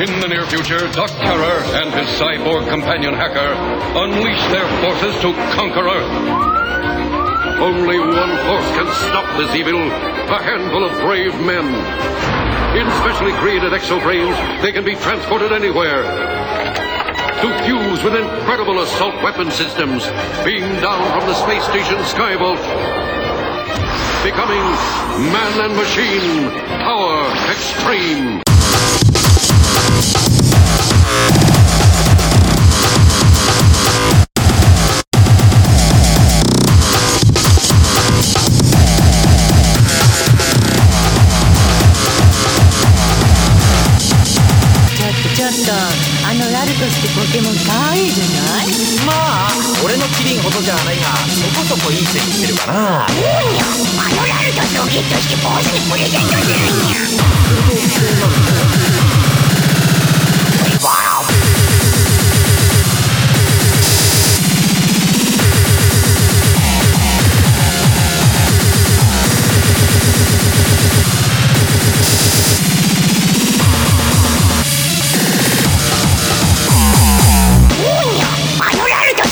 In the near future, Doc Terror and his cyborg companion hacker unleash their forces to conquer Earth. Only one force can stop this evil a handful of brave men. In specially created exoframes, they can be transported anywhere. To fuse with incredible assault weapon systems beamed down from the space station Skyvault. Becoming man and machine, power extreme. ちょっとちょっとあのラルトスってポケモン可愛いじゃない？まあ俺のキリンほどじゃないがそこそこいい線いってるかな。あのラルトスをゲットしてボスにプレゼントするんや